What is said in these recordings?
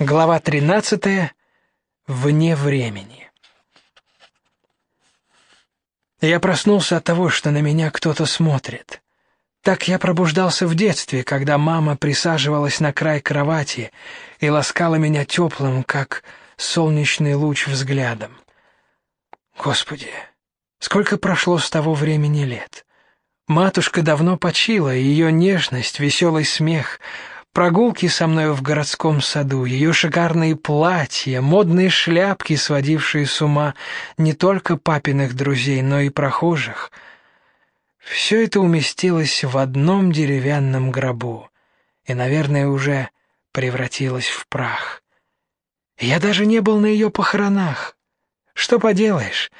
Глава 13. Вне времени. Я проснулся от того, что на меня кто-то смотрит. Так я пробуждался в детстве, когда мама присаживалась на край кровати и ласкала меня теплым, как солнечный луч взглядом. Господи, сколько прошло с того времени лет. Матушка давно почила, и ее нежность, веселый смех — Прогулки со мной в городском саду, ее шикарные платья, модные шляпки, сводившие с ума не только папиных друзей, но и прохожих. Все это уместилось в одном деревянном гробу и, наверное, уже превратилось в прах. Я даже не был на ее похоронах. Что поделаешь,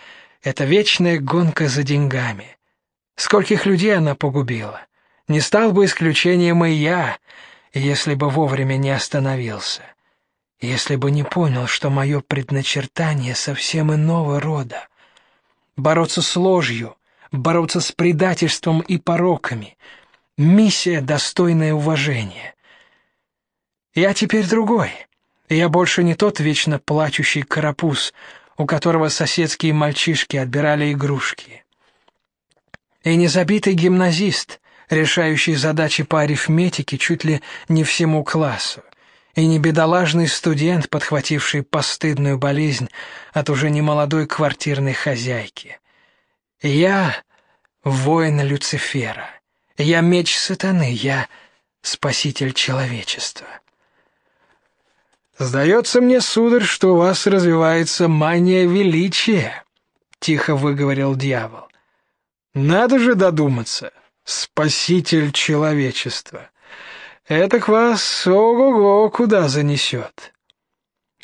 это вечная гонка за деньгами. Скольких людей она погубила. Не стал бы исключением и я — если бы вовремя не остановился, если бы не понял, что мое предначертание совсем иного рода. Бороться с ложью, бороться с предательством и пороками — миссия, достойная уважения. Я теперь другой. Я больше не тот вечно плачущий карапуз, у которого соседские мальчишки отбирали игрушки. И не забитый гимназист, решающий задачи по арифметике чуть ли не всему классу, и не бедолажный студент, подхвативший постыдную болезнь от уже немолодой квартирной хозяйки. Я воин Люцифера, я меч сатаны, я спаситель человечества. Сдается мне, сударь, что у вас развивается мания величия, тихо выговорил дьявол. Надо же додуматься спаситель человечества. Это к вас ого-го куда занесет.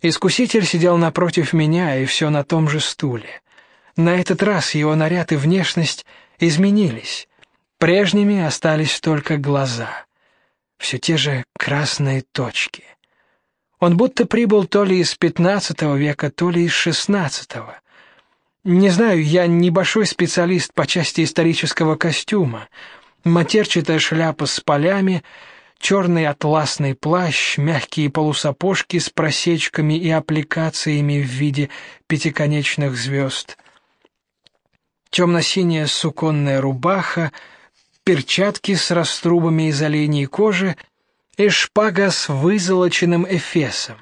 Искуситель сидел напротив меня и все на том же стуле. На этот раз его наряд и внешность изменились. Прежними остались только глаза. Все те же красные точки. Он будто прибыл то ли из XV века, то ли из XVI. Не знаю, я небольшой специалист по части исторического костюма. Матерчатая шляпа с полями, черный атласный плащ, мягкие полусапожки с просечками и аппликациями в виде пятиконечных звезд, темно-синяя суконная рубаха, перчатки с раструбами из оленьей кожи и шпага с вызолоченным эфесом.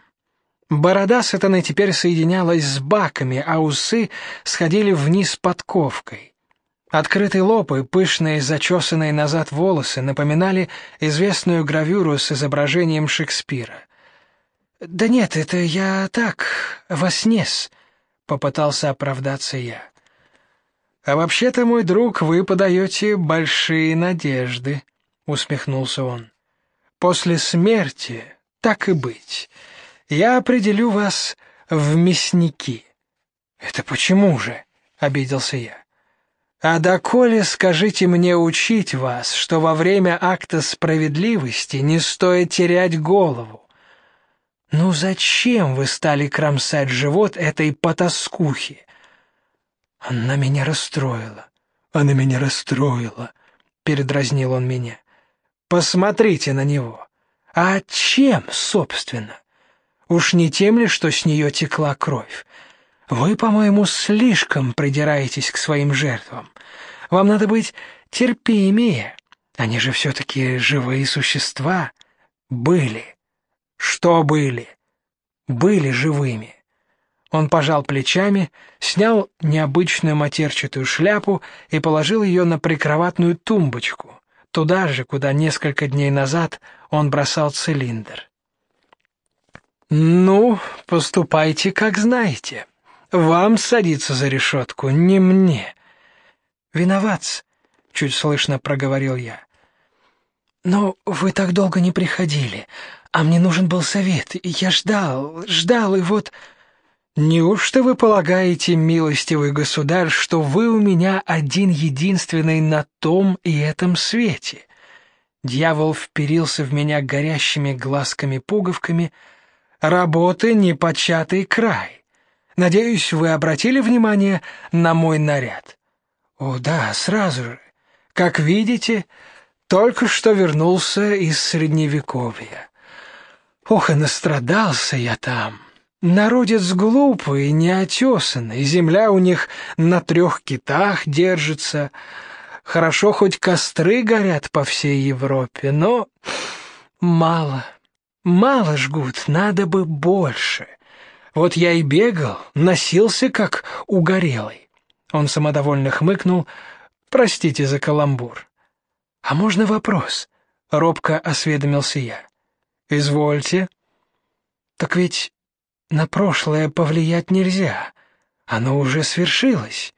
Борода сатаны теперь соединялась с баками, а усы сходили вниз подковкой. Открытый лоб и пышные зачесанные назад волосы напоминали известную гравюру с изображением Шекспира. «Да нет, это я так, во сне попытался оправдаться я. «А вообще-то, мой друг, вы подаете большие надежды», — усмехнулся он. «После смерти, так и быть» я определю вас в мясники. Это почему же? обиделся я. А доколе скажите мне учить вас, что во время акта справедливости не стоит терять голову. Ну зачем вы стали кромсать живот этой потаскухи? Она меня расстроила. Она меня расстроила, передразнил он меня. Посмотрите на него. А чем, собственно? Уж не тем ли, что с нее текла кровь? Вы, по-моему, слишком придираетесь к своим жертвам. Вам надо быть терпимее. Они же все-таки живые существа. Были. Что были? Были живыми. Он пожал плечами, снял необычную матерчатую шляпу и положил ее на прикроватную тумбочку, туда же, куда несколько дней назад он бросал цилиндр. Ну, поступайте, как знаете. Вам садиться за решетку, не мне. Виноват, чуть слышно проговорил я. Но вы так долго не приходили, а мне нужен был совет. Я ждал, ждал, и вот Неужто вы полагаете, милостивый государь, что вы у меня один единственный на том и этом свете? Дьявол вперился в меня горящими глазками-пуговками, Работы непочатый край. Надеюсь, вы обратили внимание на мой наряд. О, да, сразу же. Как видите, только что вернулся из средневековья. Ох, и настрадался я там. Народец глупый, неотесанный, земля у них на трех китах держится. Хорошо, хоть костры горят по всей Европе, но мало, мало жгут, надо бы больше. Вот я и бегал, носился как угорелый. Он самодовольно хмыкнул. Простите за каламбур. А можно вопрос? Робко осведомился я. Извольте. Так ведь на прошлое повлиять нельзя. Оно уже свершилось.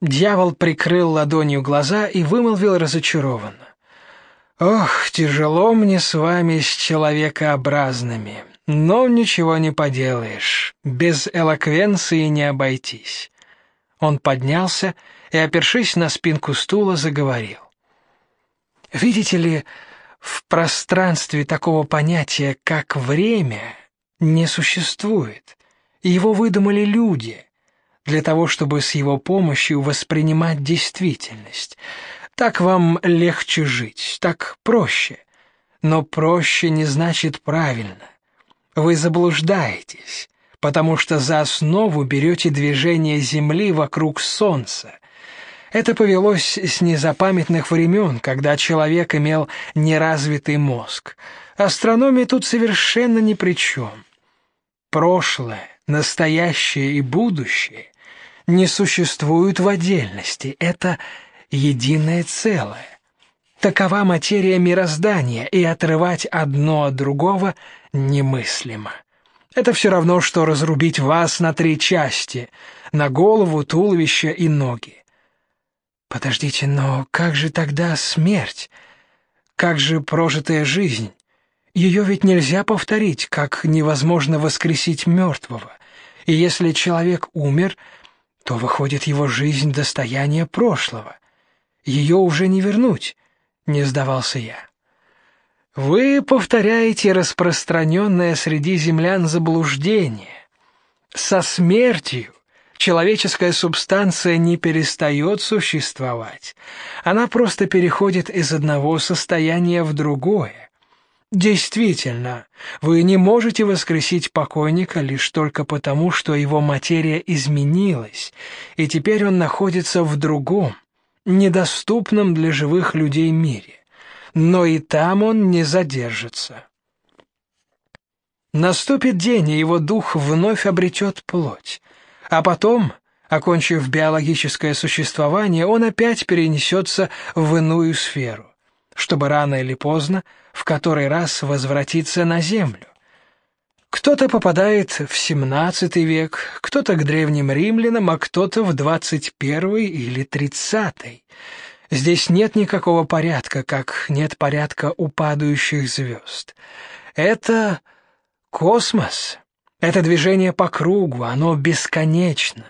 Дьявол прикрыл ладонью глаза и вымолвил разочарованно: "Ох, тяжело мне с вами с человекообразными, но ничего не поделаешь. Без элоквенции не обойтись". Он поднялся и, опершись на спинку стула, заговорил: "Видите ли, в пространстве такого понятия, как время, не существует. Его выдумали люди для того, чтобы с его помощью воспринимать действительность. Так вам легче жить, так проще. Но проще не значит правильно. Вы заблуждаетесь, потому что за основу берете движение Земли вокруг Солнца. Это повелось с незапамятных времен, когда человек имел неразвитый мозг. Астрономия тут совершенно ни при чем прошлое, настоящее и будущее не существуют в отдельности, это единое целое. Такова материя мироздания, и отрывать одно от другого немыслимо. Это все равно что разрубить вас на три части: на голову, туловище и ноги. Подождите, но как же тогда смерть? Как же прожитая жизнь? Ее ведь нельзя повторить, как невозможно воскресить мертвого. И если человек умер, то выходит его жизнь достояние прошлого. Ее уже не вернуть, не сдавался я. Вы повторяете распространенное среди землян заблуждение. Со смертью человеческая субстанция не перестает существовать. Она просто переходит из одного состояния в другое. Действительно, вы не можете воскресить покойника лишь только потому, что его материя изменилась, и теперь он находится в другом, недоступном для живых людей мире. Но и там он не задержится. Наступит день, и его дух вновь обретет плоть, а потом, окончив биологическое существование, он опять перенесется в иную сферу чтобы рано или поздно в который раз возвратиться на землю. Кто-то попадает в XVII век, кто-то к древним римлянам, а кто-то в XXI или XXX. Здесь нет никакого порядка, как нет порядка у падающих звезд. Это космос. Это движение по кругу, оно бесконечно.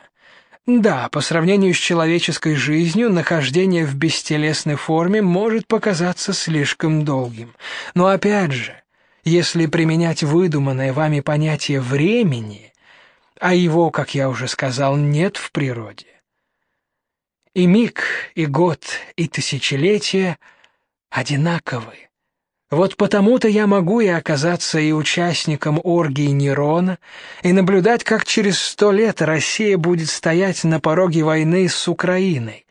Да, по сравнению с человеческой жизнью, нахождение в бестелесной форме может показаться слишком долгим. Но опять же, если применять выдуманное вами понятие времени, а его, как я уже сказал, нет в природе. И миг, и год, и тысячелетие одинаковы. Вот потому-то я могу и оказаться и участником оргии Нерона, и наблюдать, как через сто лет Россия будет стоять на пороге войны с Украиной.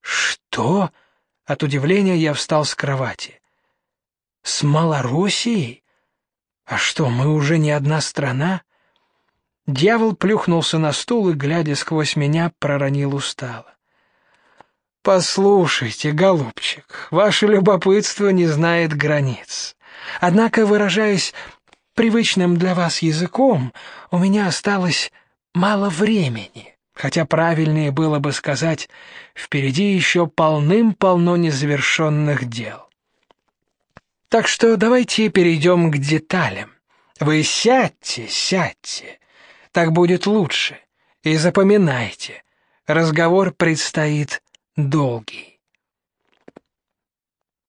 Что? От удивления я встал с кровати. С Малороссией? А что, мы уже не одна страна? Дьявол плюхнулся на стул и, глядя сквозь меня, проронил устало. Послушайте, голубчик, ваше любопытство не знает границ. Однако, выражаясь привычным для вас языком, у меня осталось мало времени, хотя правильнее было бы сказать, впереди еще полным-полно незавершенных дел. Так что давайте перейдем к деталям. Вы сядьте, сядьте. Так будет лучше. И запоминайте, разговор предстоит долгий.